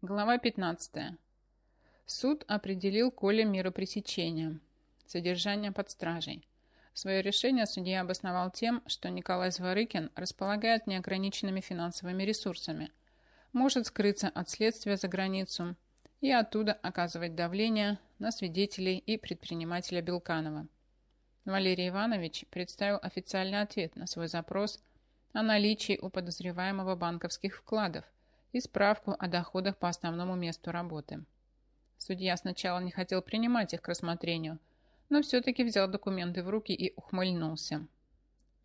Глава 15. Суд определил Коле меру пресечения. Содержание под стражей. Свое решение судья обосновал тем, что Николай Зворыкин располагает неограниченными финансовыми ресурсами, может скрыться от следствия за границу и оттуда оказывать давление на свидетелей и предпринимателя Белканова. Валерий Иванович представил официальный ответ на свой запрос о наличии у подозреваемого банковских вкладов – и справку о доходах по основному месту работы. Судья сначала не хотел принимать их к рассмотрению, но все-таки взял документы в руки и ухмыльнулся.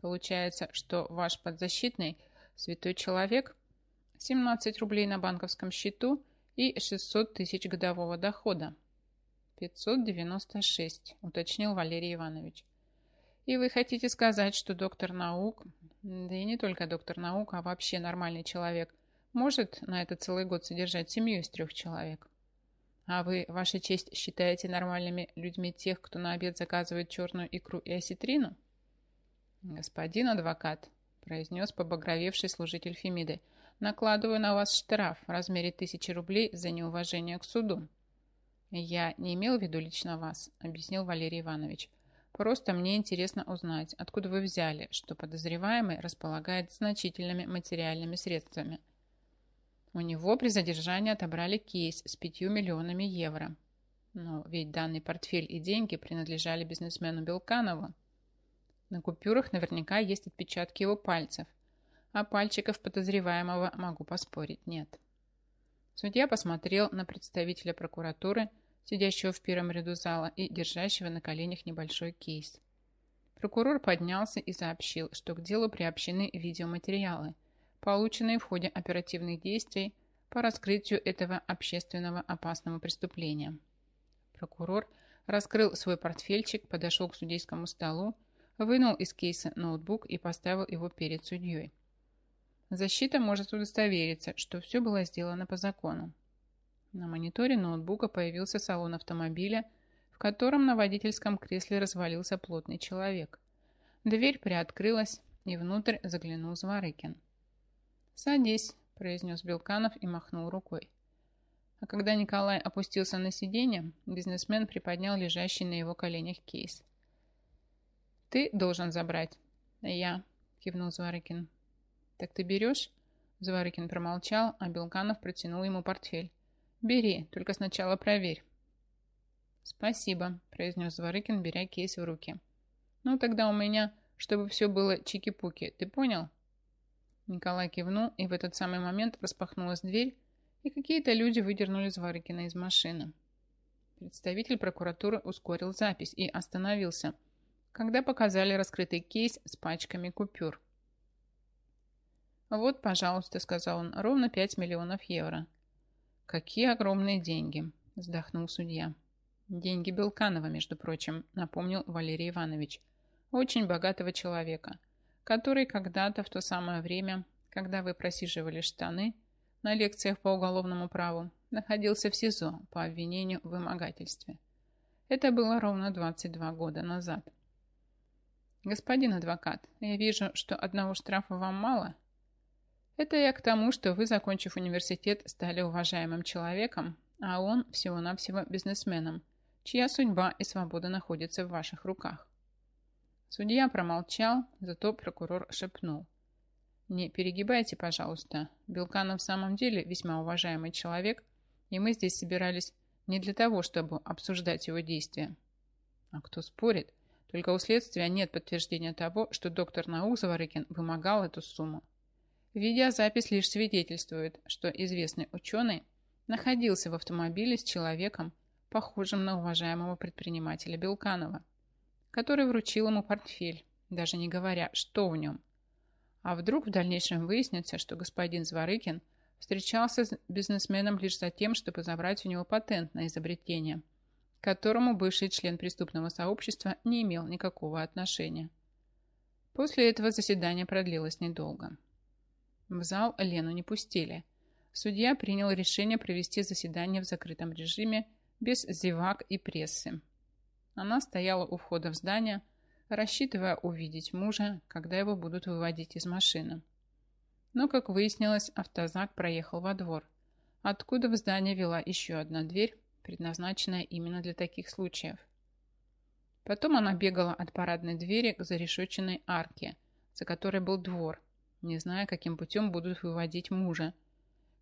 Получается, что ваш подзащитный святой человек 17 рублей на банковском счету и 600 тысяч годового дохода. 596, уточнил Валерий Иванович. И вы хотите сказать, что доктор наук, да и не только доктор наук, а вообще нормальный человек, может на это целый год содержать семью из трех человек. А вы, ваша честь, считаете нормальными людьми тех, кто на обед заказывает черную икру и осетрину? Господин адвокат, произнес побагровевший служитель Фемиды, накладываю на вас штраф в размере тысячи рублей за неуважение к суду. Я не имел в виду лично вас, объяснил Валерий Иванович. Просто мне интересно узнать, откуда вы взяли, что подозреваемый располагает значительными материальными средствами – у него при задержании отобрали кейс с пятью миллионами евро. Но ведь данный портфель и деньги принадлежали бизнесмену Белканову. На купюрах наверняка есть отпечатки его пальцев, а пальчиков подозреваемого, могу поспорить, нет. Судья посмотрел на представителя прокуратуры, сидящего в первом ряду зала и держащего на коленях небольшой кейс. Прокурор поднялся и сообщил, что к делу приобщены видеоматериалы, полученные в ходе оперативных действий по раскрытию этого общественного опасного преступления. Прокурор раскрыл свой портфельчик, подошел к судейскому столу, вынул из кейса ноутбук и поставил его перед судьей. Защита может удостовериться, что все было сделано по закону. На мониторе ноутбука появился салон автомобиля, в котором на водительском кресле развалился плотный человек. Дверь приоткрылась, и внутрь заглянул Зворыкин. «Садись», – произнес Белканов и махнул рукой. А когда Николай опустился на сиденье, бизнесмен приподнял лежащий на его коленях кейс. «Ты должен забрать». «Я», – кивнул Зворыкин. «Так ты берешь?» Зворыкин промолчал, а Белканов протянул ему портфель. «Бери, только сначала проверь». «Спасибо», – произнес Зворыкин, беря кейс в руки. «Ну, тогда у меня, чтобы все было чики-пуки, ты понял?» Николай кивнул, и в этот самый момент распахнулась дверь, и какие-то люди выдернули Зварыкина из машины. Представитель прокуратуры ускорил запись и остановился, когда показали раскрытый кейс с пачками купюр. «Вот, пожалуйста», — сказал он, — «ровно 5 миллионов евро». «Какие огромные деньги», — вздохнул судья. «Деньги Белканова, между прочим», — напомнил Валерий Иванович. «Очень богатого человека» который когда-то в то самое время, когда вы просиживали штаны на лекциях по уголовному праву, находился в СИЗО по обвинению в вымогательстве. Это было ровно 22 года назад. Господин адвокат, я вижу, что одного штрафа вам мало. Это я к тому, что вы, закончив университет, стали уважаемым человеком, а он всего-навсего бизнесменом, чья судьба и свобода находятся в ваших руках. Судья промолчал, зато прокурор шепнул. «Не перегибайте, пожалуйста. Белканов в самом деле весьма уважаемый человек, и мы здесь собирались не для того, чтобы обсуждать его действия. А кто спорит? Только у следствия нет подтверждения того, что доктор наук Заварыкин вымогал эту сумму. Видеозапись лишь свидетельствует, что известный ученый находился в автомобиле с человеком, похожим на уважаемого предпринимателя Белканова который вручил ему портфель, даже не говоря, что в нем. А вдруг в дальнейшем выяснится, что господин Зворыкин встречался с бизнесменом лишь за тем, чтобы забрать у него патент на изобретение, к которому бывший член преступного сообщества не имел никакого отношения. После этого заседание продлилось недолго. В зал Лену не пустили. Судья принял решение провести заседание в закрытом режиме без зевак и прессы. Она стояла у входа в здание, рассчитывая увидеть мужа, когда его будут выводить из машины. Но, как выяснилось, автозак проехал во двор, откуда в здание вела еще одна дверь, предназначенная именно для таких случаев. Потом она бегала от парадной двери к зарешеченной арке, за которой был двор, не зная, каким путем будут выводить мужа.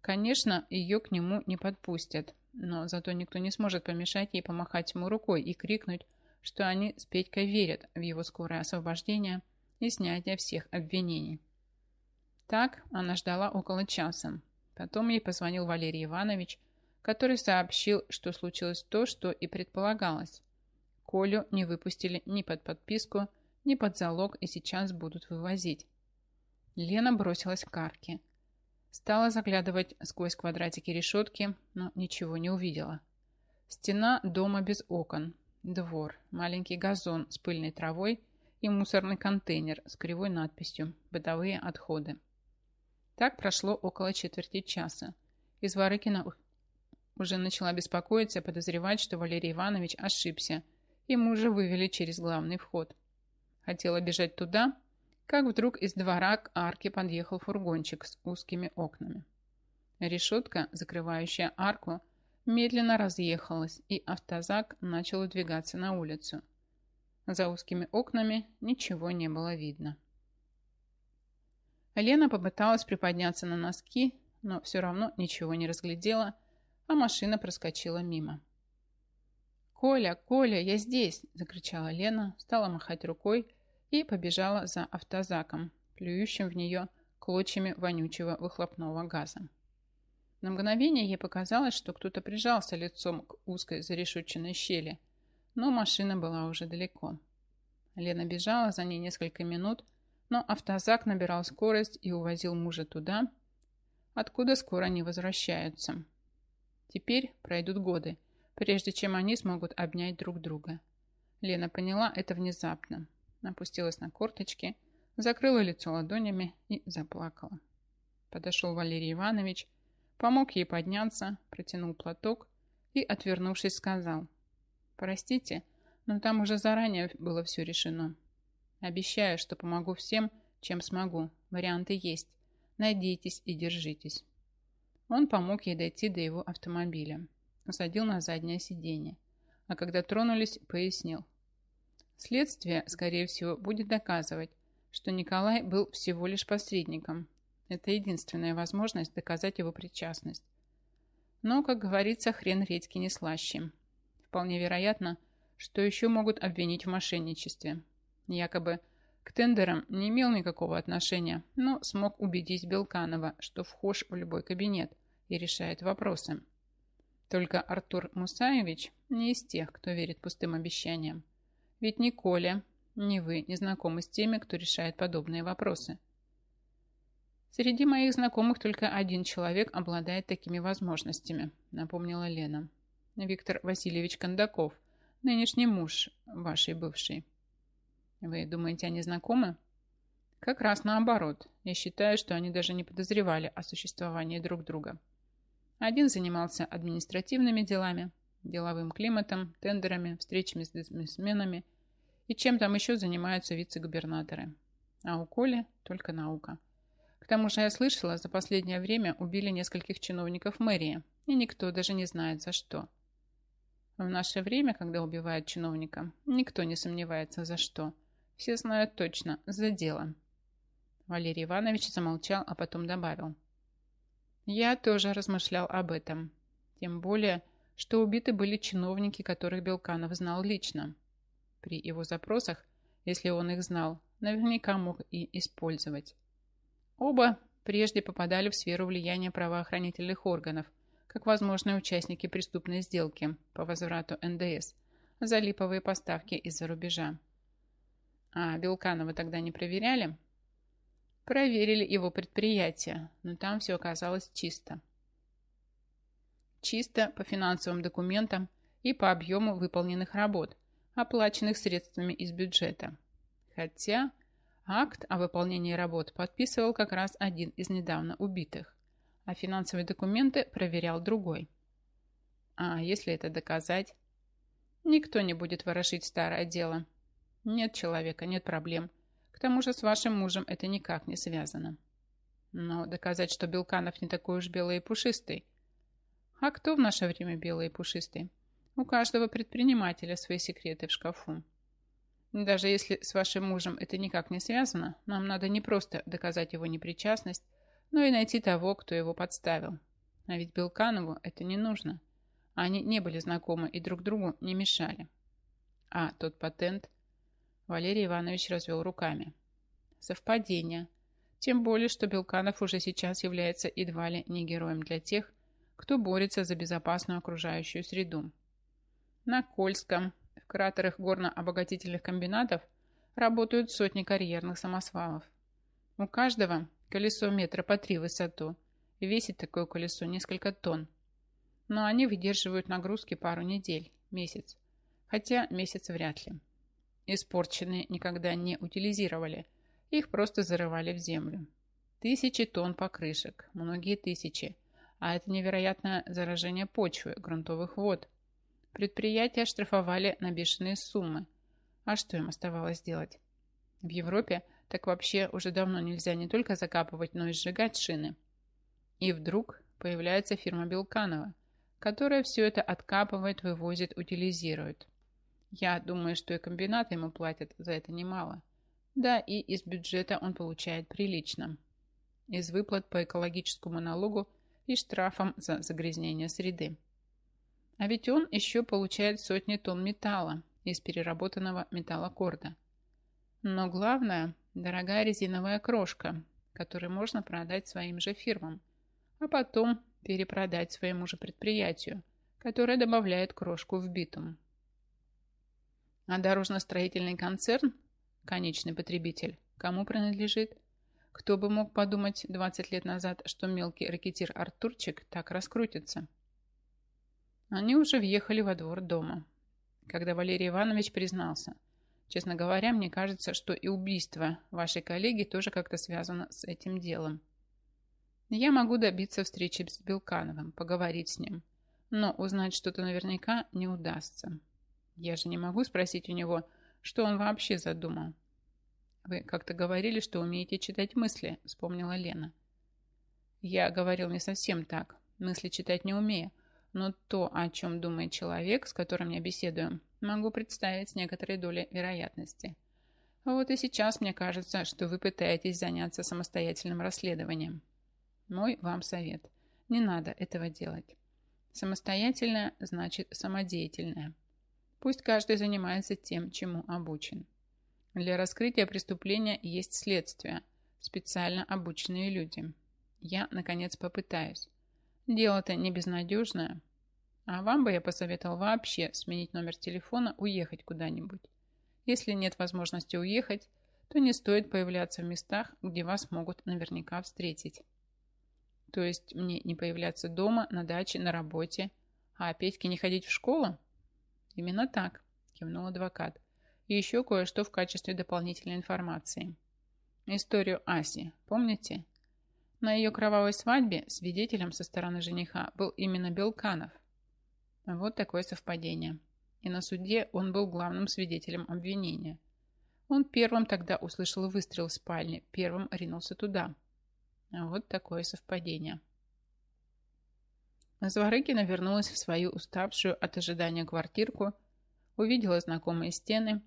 Конечно, ее к нему не подпустят, но зато никто не сможет помешать ей помахать ему рукой и крикнуть, что они с Петькой верят в его скорое освобождение и снятие всех обвинений. Так она ждала около часа. Потом ей позвонил Валерий Иванович, который сообщил, что случилось то, что и предполагалось. Колю не выпустили ни под подписку, ни под залог и сейчас будут вывозить. Лена бросилась к арке. Стала заглядывать сквозь квадратики решетки, но ничего не увидела. Стена дома без окон, двор, маленький газон с пыльной травой и мусорный контейнер с кривой надписью «Бытовые отходы». Так прошло около четверти часа. Из Варыкина уже начала беспокоиться, подозревать, что Валерий Иванович ошибся, и мужа вывели через главный вход. Хотела бежать туда, как вдруг из двора к арке подъехал фургончик с узкими окнами. Решетка, закрывающая арку, медленно разъехалась, и автозак начал двигаться на улицу. За узкими окнами ничего не было видно. Лена попыталась приподняться на носки, но все равно ничего не разглядела, а машина проскочила мимо. «Коля, Коля, я здесь!» – закричала Лена, стала махать рукой и побежала за автозаком, плюющим в нее клочьями вонючего выхлопного газа. На мгновение ей показалось, что кто-то прижался лицом к узкой зарешетченной щели, но машина была уже далеко. Лена бежала за ней несколько минут, но автозак набирал скорость и увозил мужа туда, откуда скоро не возвращаются. Теперь пройдут годы, прежде чем они смогут обнять друг друга. Лена поняла это внезапно, опустилась на корточки, закрыла лицо ладонями и заплакала. Подошел Валерий Иванович, помог ей подняться, протянул платок и, отвернувшись, сказал, «Простите, но там уже заранее было все решено. Обещаю, что помогу всем, чем смогу. Варианты есть. Надейтесь и держитесь. Он помог ей дойти до его автомобиля. Усадил на заднее сиденье. А когда тронулись, пояснил. Следствие, скорее всего, будет доказывать, что Николай был всего лишь посредником. Это единственная возможность доказать его причастность. Но, как говорится, хрен редьки не слаще. Вполне вероятно, что еще могут обвинить в мошенничестве. Якобы к тендерам не имел никакого отношения, но смог убедить Белканова, что вхож в любой кабинет и решает вопросы. Только Артур Мусаевич не из тех, кто верит пустым обещаниям. Ведь ни Коля, ни вы не знакомы с теми, кто решает подобные вопросы. Среди моих знакомых только один человек обладает такими возможностями, напомнила Лена. Виктор Васильевич Кондаков, нынешний муж вашей бывшей. Вы думаете, они знакомы? Как раз наоборот. Я считаю, что они даже не подозревали о существовании друг друга. Один занимался административными делами, деловым климатом, тендерами, встречами с бизнесменами и чем там еще занимаются вице-губернаторы. А у Коли только наука. К тому же я слышала, за последнее время убили нескольких чиновников мэрии, и никто даже не знает за что. В наше время, когда убивают чиновника, никто не сомневается за что – все знают точно, за дело. Валерий Иванович замолчал, а потом добавил. Я тоже размышлял об этом. Тем более, что убиты были чиновники, которых Белканов знал лично. При его запросах, если он их знал, наверняка мог и использовать. Оба прежде попадали в сферу влияния правоохранительных органов, как возможные участники преступной сделки по возврату НДС за липовые поставки из-за рубежа. А Белканова тогда не проверяли? Проверили его предприятие, но там все оказалось чисто. Чисто по финансовым документам и по объему выполненных работ, оплаченных средствами из бюджета. Хотя акт о выполнении работ подписывал как раз один из недавно убитых, а финансовые документы проверял другой. А если это доказать? Никто не будет ворошить старое дело, нет человека, нет проблем. К тому же с вашим мужем это никак не связано. Но доказать, что Белканов не такой уж белый и пушистый. А кто в наше время белый и пушистый? У каждого предпринимателя свои секреты в шкафу. Даже если с вашим мужем это никак не связано, нам надо не просто доказать его непричастность, но и найти того, кто его подставил. А ведь Белканову это не нужно. Они не были знакомы и друг другу не мешали. А тот патент... Валерий Иванович развел руками. Совпадение. Тем более, что Белканов уже сейчас является едва ли не героем для тех, кто борется за безопасную окружающую среду. На Кольском, в кратерах горно-обогатительных комбинатов работают сотни карьерных самосвалов. У каждого колесо метра по три высоту. Весит такое колесо несколько тонн. Но они выдерживают нагрузки пару недель, месяц. Хотя месяц вряд ли. Испорченные никогда не утилизировали. Их просто зарывали в землю. Тысячи тонн покрышек, многие тысячи. А это невероятное заражение почвы, грунтовых вод. Предприятия штрафовали на бешеные суммы. А что им оставалось делать? В Европе так вообще уже давно нельзя не только закапывать, но и сжигать шины. И вдруг появляется фирма Белканова, которая все это откапывает, вывозит, утилизирует. Я думаю, что и комбинаты ему платят за это немало. Да, и из бюджета он получает прилично. Из выплат по экологическому налогу и штрафам за загрязнение среды. А ведь он еще получает сотни тонн металла из переработанного металлокорда. Но главное – дорогая резиновая крошка, которую можно продать своим же фирмам, а потом перепродать своему же предприятию, которое добавляет крошку в битум. А дорожно-строительный концерн, конечный потребитель, кому принадлежит? Кто бы мог подумать 20 лет назад, что мелкий ракетир Артурчик так раскрутится? Они уже въехали во двор дома, когда Валерий Иванович признался. Честно говоря, мне кажется, что и убийство вашей коллеги тоже как-то связано с этим делом. Я могу добиться встречи с Белкановым, поговорить с ним, но узнать что-то наверняка не удастся. Я же не могу спросить у него, что он вообще задумал. Вы как-то говорили, что умеете читать мысли, вспомнила Лена. Я говорил не совсем так. Мысли читать не умею, но то, о чем думает человек, с которым я беседую, могу представить с некоторой долей вероятности. вот и сейчас мне кажется, что вы пытаетесь заняться самостоятельным расследованием. Мой вам совет. Не надо этого делать. Самостоятельное значит самодеятельное. Пусть каждый занимается тем, чему обучен. Для раскрытия преступления есть следствие, специально обученные люди. Я, наконец, попытаюсь. Дело-то не безнадежное. А вам бы я посоветовал вообще сменить номер телефона, уехать куда-нибудь. Если нет возможности уехать, то не стоит появляться в местах, где вас могут наверняка встретить. То есть мне не появляться дома, на даче, на работе, а Петьке не ходить в школу? Именно так, кивнул адвокат. И еще кое-что в качестве дополнительной информации. Историю Аси, помните? На ее кровавой свадьбе свидетелем со стороны жениха был именно Белканов. Вот такое совпадение. И на суде он был главным свидетелем обвинения. Он первым тогда услышал выстрел в спальне, первым ринулся туда. Вот такое совпадение. Зворыкина вернулась в свою уставшую от ожидания квартирку, увидела знакомые стены,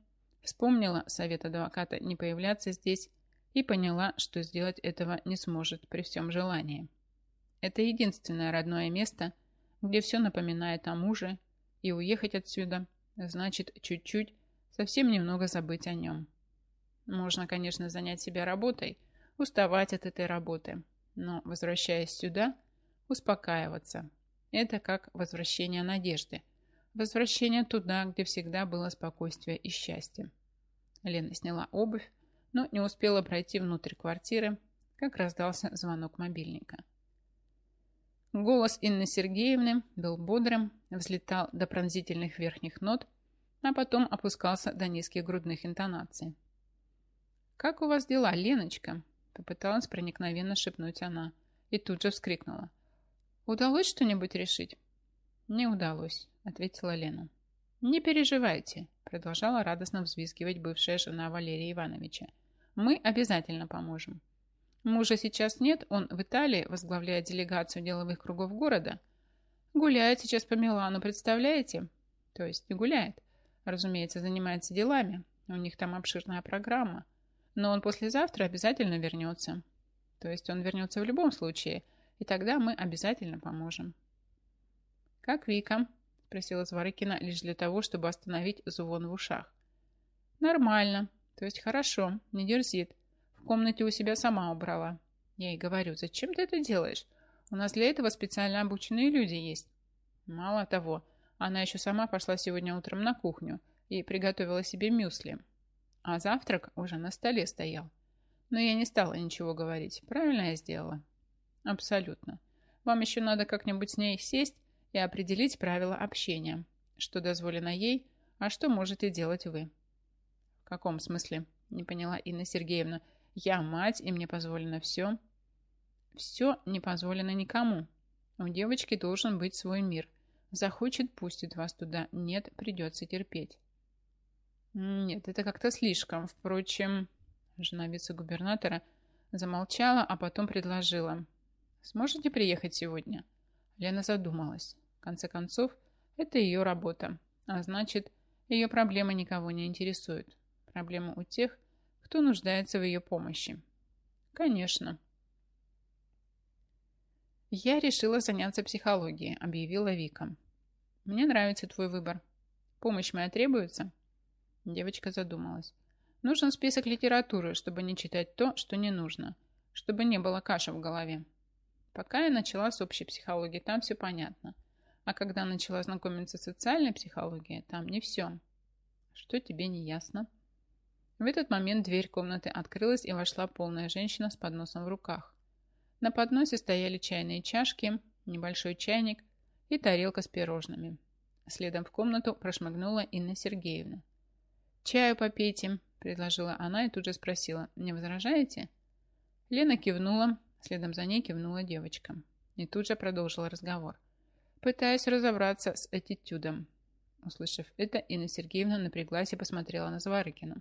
вспомнила совет адвоката не появляться здесь и поняла, что сделать этого не сможет при всем желании. Это единственное родное место, где все напоминает о муже, и уехать отсюда значит чуть-чуть, совсем немного забыть о нем. Можно, конечно, занять себя работой, уставать от этой работы, но, возвращаясь сюда, успокаиваться. Это как возвращение надежды, возвращение туда, где всегда было спокойствие и счастье. Лена сняла обувь, но не успела пройти внутрь квартиры, как раздался звонок мобильника. Голос Инны Сергеевны был бодрым, взлетал до пронзительных верхних нот, а потом опускался до низких грудных интонаций. «Как у вас дела, Леночка?» Попыталась проникновенно шепнуть она и тут же вскрикнула. «Удалось что-нибудь решить?» «Не удалось», — ответила Лена. «Не переживайте», — продолжала радостно взвизгивать бывшая жена Валерия Ивановича. Мы обязательно поможем. Мужа сейчас нет, он в Италии возглавляет делегацию деловых кругов города. Гуляет сейчас по Милану, представляете? То есть не гуляет. Разумеется, занимается делами. У них там обширная программа. Но он послезавтра обязательно вернется. То есть он вернется в любом случае, и тогда мы обязательно поможем. «Как Вика?» – спросила Зворыкина лишь для того, чтобы остановить звон в ушах. «Нормально. То есть хорошо, не дерзит. В комнате у себя сама убрала. Я ей говорю, зачем ты это делаешь? У нас для этого специально обученные люди есть. Мало того, она еще сама пошла сегодня утром на кухню и приготовила себе мюсли. А завтрак уже на столе стоял. Но я не стала ничего говорить. Правильно я сделала? Абсолютно. Вам еще надо как-нибудь с ней сесть и определить правила общения. Что дозволено ей, а что можете делать вы. В каком смысле? Не поняла Инна Сергеевна. Я мать, и мне позволено все. Все не позволено никому. У девочки должен быть свой мир. Захочет, пустит вас туда. Нет, придется терпеть. Нет, это как-то слишком. Впрочем, жена вице-губернатора замолчала, а потом предложила. Сможете приехать сегодня? Лена задумалась. Конце концов, это ее работа. А значит, ее проблемы никого не интересуют. Проблема у тех, кто нуждается в ее помощи. Конечно. Я решила заняться психологией, объявила Вика. Мне нравится твой выбор. Помощь моя требуется? Девочка задумалась. Нужен список литературы, чтобы не читать то, что не нужно. Чтобы не было каши в голове. Пока я начала с общей психологии, там все понятно. А когда начала знакомиться с социальной психологией, там не все. Что тебе не ясно? В этот момент дверь комнаты открылась и вошла полная женщина с подносом в руках. На подносе стояли чайные чашки, небольшой чайник – и тарелка с пирожными. Следом в комнату прошмыгнула Инна Сергеевна. «Чаю попейте», – предложила она и тут же спросила, «не возражаете?» Лена кивнула, следом за ней кивнула девочка. И тут же продолжила разговор. Пытаясь разобраться с этитюдом. Услышав это, Инна Сергеевна напряглась и посмотрела на Заварыкину.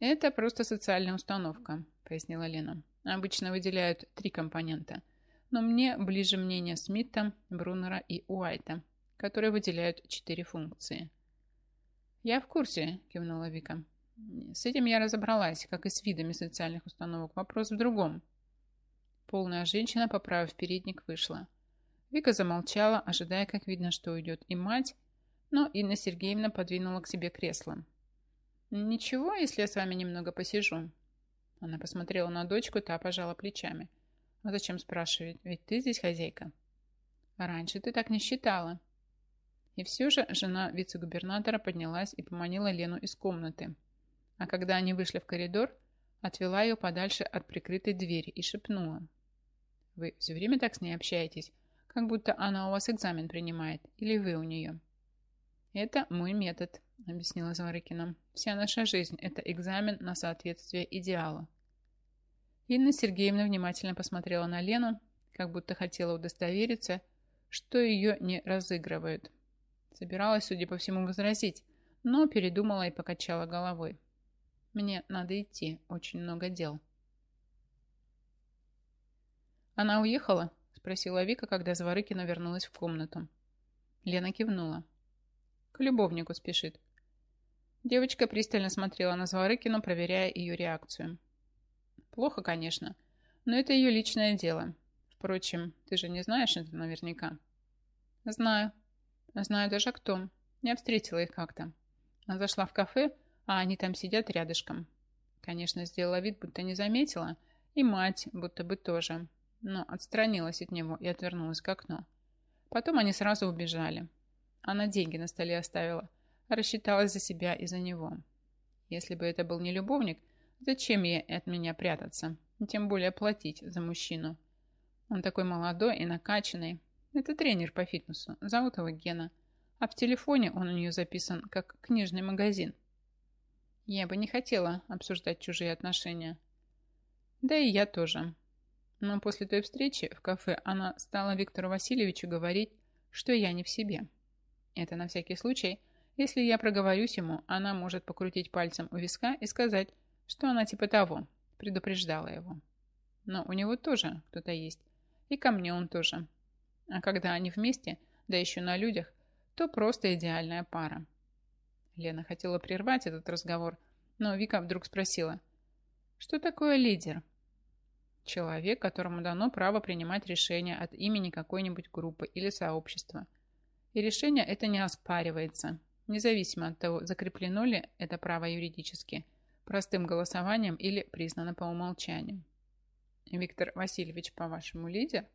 «Это просто социальная установка», – пояснила Лена. «Обычно выделяют три компонента – но мне ближе мнение Смита, Брунера и Уайта, которые выделяют четыре функции. «Я в курсе», – кивнула Вика. «С этим я разобралась, как и с видами социальных установок. Вопрос в другом». Полная женщина, поправив передник, вышла. Вика замолчала, ожидая, как видно, что уйдет и мать, но Инна Сергеевна подвинула к себе кресло. «Ничего, если я с вами немного посижу?» Она посмотрела на дочку, та пожала плечами – а зачем спрашивать? Ведь ты здесь хозяйка. А раньше ты так не считала. И все же жена вице-губернатора поднялась и поманила Лену из комнаты. А когда они вышли в коридор, отвела ее подальше от прикрытой двери и шепнула. «Вы все время так с ней общаетесь, как будто она у вас экзамен принимает, или вы у нее?» «Это мой метод», — объяснила Заворыкина. «Вся наша жизнь — это экзамен на соответствие идеала. Инна Сергеевна внимательно посмотрела на Лену, как будто хотела удостовериться, что ее не разыгрывают. Собиралась, судя по всему, возразить, но передумала и покачала головой. «Мне надо идти, очень много дел». «Она уехала?» – спросила Вика, когда Зворыкина вернулась в комнату. Лена кивнула. «К любовнику спешит». Девочка пристально смотрела на Зворыкину, проверяя ее реакцию. Плохо, конечно, но это ее личное дело. Впрочем, ты же не знаешь это наверняка. Знаю. Знаю даже кто. Я встретила их как-то. Она зашла в кафе, а они там сидят рядышком. Конечно, сделала вид, будто не заметила, и мать будто бы тоже, но отстранилась от него и отвернулась к окну. Потом они сразу убежали. Она деньги на столе оставила, рассчиталась за себя и за него. Если бы это был не любовник, Зачем ей от меня прятаться? Тем более платить за мужчину. Он такой молодой и накачанный. Это тренер по фитнесу. Зовут его Гена. А в телефоне он у нее записан как книжный магазин. Я бы не хотела обсуждать чужие отношения. Да и я тоже. Но после той встречи в кафе она стала Виктору Васильевичу говорить, что я не в себе. Это на всякий случай. Если я проговорюсь ему, она может покрутить пальцем у виска и сказать, что она типа того, предупреждала его. Но у него тоже кто-то есть. И ко мне он тоже. А когда они вместе, да еще на людях, то просто идеальная пара. Лена хотела прервать этот разговор, но Вика вдруг спросила, что такое лидер? Человек, которому дано право принимать решения от имени какой-нибудь группы или сообщества. И решение это не оспаривается, независимо от того, закреплено ли это право юридически, простым голосованием или признано по умолчанию. Виктор Васильевич, по-вашему, лидер?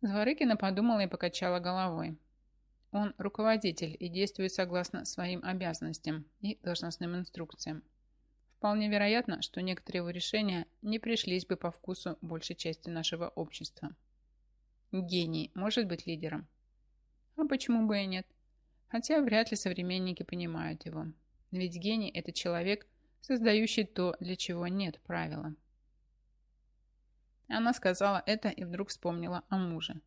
Зворыкина подумала и покачала головой. Он руководитель и действует согласно своим обязанностям и должностным инструкциям. Вполне вероятно, что некоторые его решения не пришлись бы по вкусу большей части нашего общества. Гений может быть лидером? А почему бы и нет? Хотя вряд ли современники понимают его. Ведь гений – это человек, создающий то, для чего нет правила. Она сказала это и вдруг вспомнила о муже.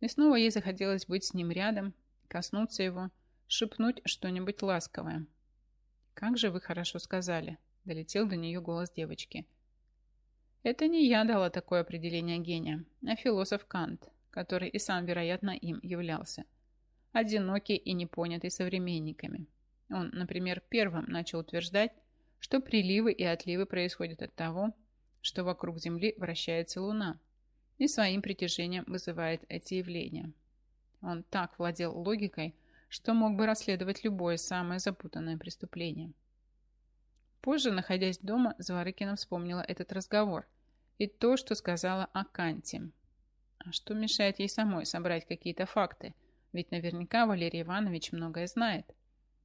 И снова ей захотелось быть с ним рядом, коснуться его, шепнуть что-нибудь ласковое. «Как же вы хорошо сказали!» – долетел до нее голос девочки. «Это не я дала такое определение гения, а философ Кант, который и сам, вероятно, им являлся. Одинокий и непонятый современниками. Он, например, первым начал утверждать, что приливы и отливы происходят от того, что вокруг Земли вращается Луна и своим притяжением вызывает эти явления. Он так владел логикой, что мог бы расследовать любое самое запутанное преступление. Позже, находясь дома, Зворыкина вспомнила этот разговор и то, что сказала о Канте. А что мешает ей самой собрать какие-то факты? Ведь наверняка Валерий Иванович многое знает.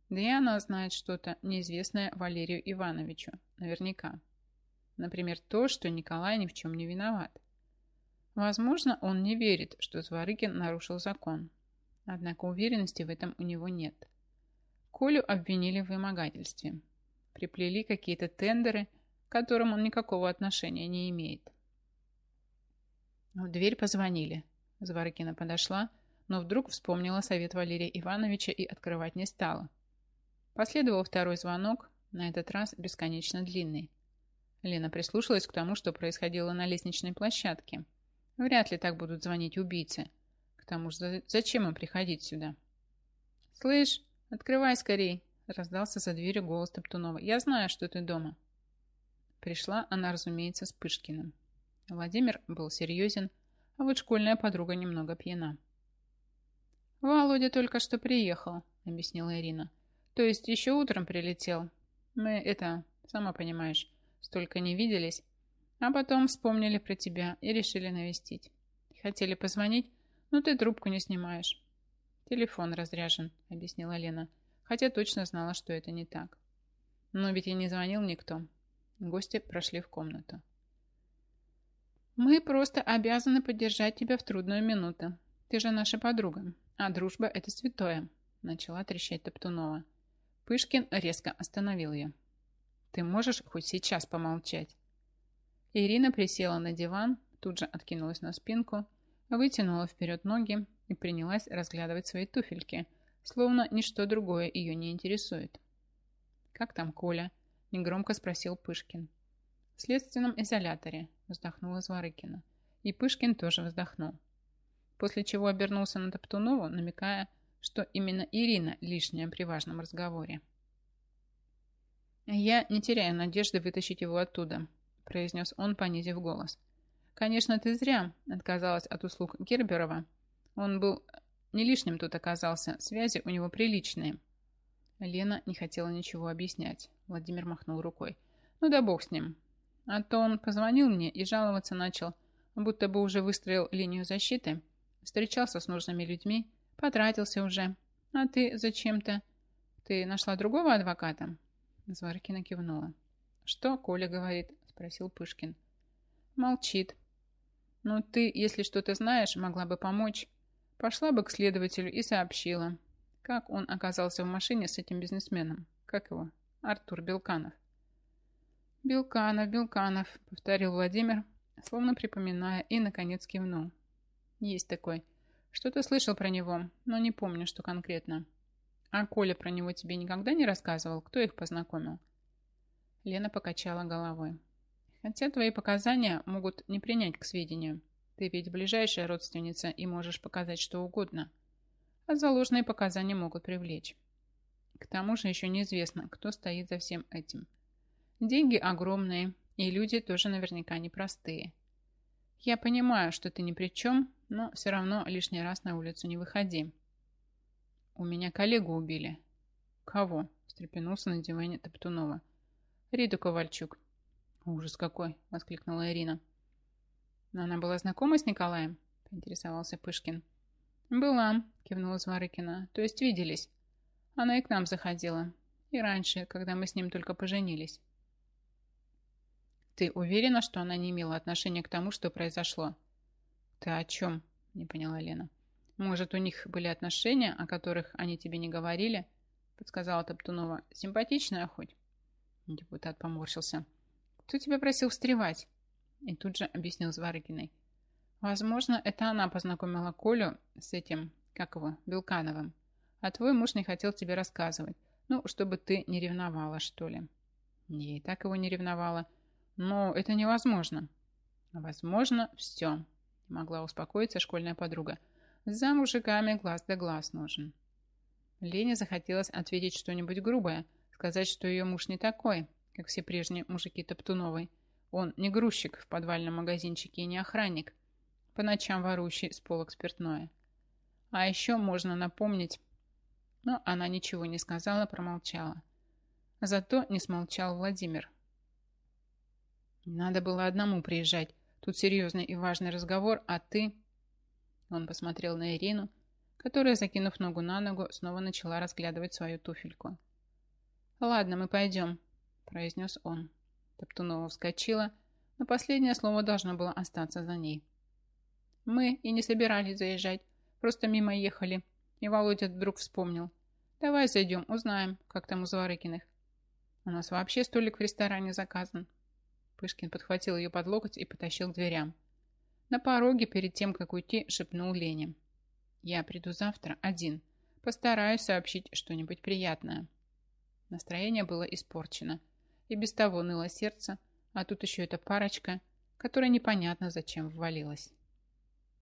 Да и она знает что-то неизвестное Валерию Ивановичу. Наверняка. Например, то, что Николай ни в чем не виноват. Возможно, он не верит, что Зворыкин нарушил закон. Однако уверенности в этом у него нет. Колю обвинили в вымогательстве. Приплели какие-то тендеры, к которым он никакого отношения не имеет. В дверь позвонили. Зворыкина подошла, но вдруг вспомнила совет Валерия Ивановича и открывать не стала. Последовал второй звонок, на этот раз бесконечно длинный. Лена прислушалась к тому, что происходило на лестничной площадке. Вряд ли так будут звонить убийцы. К тому же, зачем им приходить сюда? «Слышь, открывай скорей!» Раздался за дверью голос Топтунова. «Я знаю, что ты дома». Пришла она, разумеется, с Пышкиным. Владимир был серьезен, а вот школьная подруга немного пьяна. «Володя только что приехал», — объяснила Ирина. «То есть еще утром прилетел. Мы это, сама понимаешь, Столько не виделись. А потом вспомнили про тебя и решили навестить. Хотели позвонить, но ты трубку не снимаешь. Телефон разряжен, объяснила Лена, хотя точно знала, что это не так. Но ведь и не звонил никто. Гости прошли в комнату. «Мы просто обязаны поддержать тебя в трудную минуту. Ты же наша подруга, а дружба – это святое», – начала трещать Топтунова. Пышкин резко остановил ее. Ты можешь хоть сейчас помолчать?» Ирина присела на диван, тут же откинулась на спинку, вытянула вперед ноги и принялась разглядывать свои туфельки, словно ничто другое ее не интересует. «Как там Коля?» – негромко спросил Пышкин. «В следственном изоляторе», – вздохнула Зворыкина. И Пышкин тоже вздохнул. После чего обернулся на Топтунову, намекая, что именно Ирина лишняя при важном разговоре. «Я не теряю надежды вытащить его оттуда», – произнес он, понизив голос. «Конечно, ты зря отказалась от услуг Герберова. Он был не лишним тут оказался, связи у него приличные». Лена не хотела ничего объяснять. Владимир махнул рукой. «Ну да бог с ним. А то он позвонил мне и жаловаться начал, будто бы уже выстроил линию защиты, встречался с нужными людьми, потратился уже. А ты зачем-то... Ты нашла другого адвоката?» Зваркина кивнула. «Что Коля говорит?» – спросил Пышкин. «Молчит. Ну, ты, если что-то знаешь, могла бы помочь. Пошла бы к следователю и сообщила, как он оказался в машине с этим бизнесменом. Как его? Артур Белканов». «Белканов, Белканов», — повторил Владимир, словно припоминая, и, наконец, кивнул. «Есть такой. Что-то слышал про него, но не помню, что конкретно. А Коля про него тебе никогда не рассказывал? Кто их познакомил? Лена покачала головой. Хотя твои показания могут не принять к сведению. Ты ведь ближайшая родственница и можешь показать что угодно. А заложенные показания могут привлечь. К тому же еще неизвестно, кто стоит за всем этим. Деньги огромные, и люди тоже наверняка непростые. Я понимаю, что ты ни при чем, но все равно лишний раз на улицу не выходи. У меня коллегу убили. Кого? Встрепенулся на диване Топтунова. Риду Ковальчук. Ужас какой! Воскликнула Ирина. Она была знакома с Николаем? Поинтересовался Пышкин. Была, кивнула Зворыкина. То есть виделись. Она и к нам заходила. И раньше, когда мы с ним только поженились. Ты уверена, что она не имела отношения к тому, что произошло? Ты о чем? Не поняла Лена. Может, у них были отношения, о которых они тебе не говорили? Подсказала Топтунова. Симпатичная хоть? Депутат поморщился. Кто тебя просил встревать? И тут же объяснил Зворыкиной. Возможно, это она познакомила Колю с этим, как его, Белкановым. А твой муж не хотел тебе рассказывать. Ну, чтобы ты не ревновала, что ли. Не, так его не ревновала. Но это невозможно. Возможно, все. могла успокоиться школьная подруга. За мужиками глаз да глаз нужен. Лене захотелось ответить что-нибудь грубое, сказать, что ее муж не такой, как все прежние мужики Топтуновой. Он не грузчик в подвальном магазинчике и не охранник, по ночам ворующий с полок спиртное. А еще можно напомнить... Но она ничего не сказала, промолчала. Зато не смолчал Владимир, надо было одному приезжать. Тут серьезный и важный разговор, а ты... Он посмотрел на Ирину, которая, закинув ногу на ногу, снова начала разглядывать свою туфельку. «Ладно, мы пойдем», – произнес он. Топтунова вскочила, но последнее слово должно было остаться за ней. «Мы и не собирались заезжать, просто мимо ехали». И Володя вдруг вспомнил. «Давай зайдем, узнаем, как там у Зворыкиных. У нас вообще столик в ресторане заказан. Пышкин подхватил ее под локоть и потащил к дверям. На пороге, перед тем, как уйти, шепнул Лене. «Я приду завтра один. Постараюсь сообщить что-нибудь приятное». Настроение было испорчено. И без того ныло сердце, а тут еще эта парочка, которая непонятно зачем ввалилась.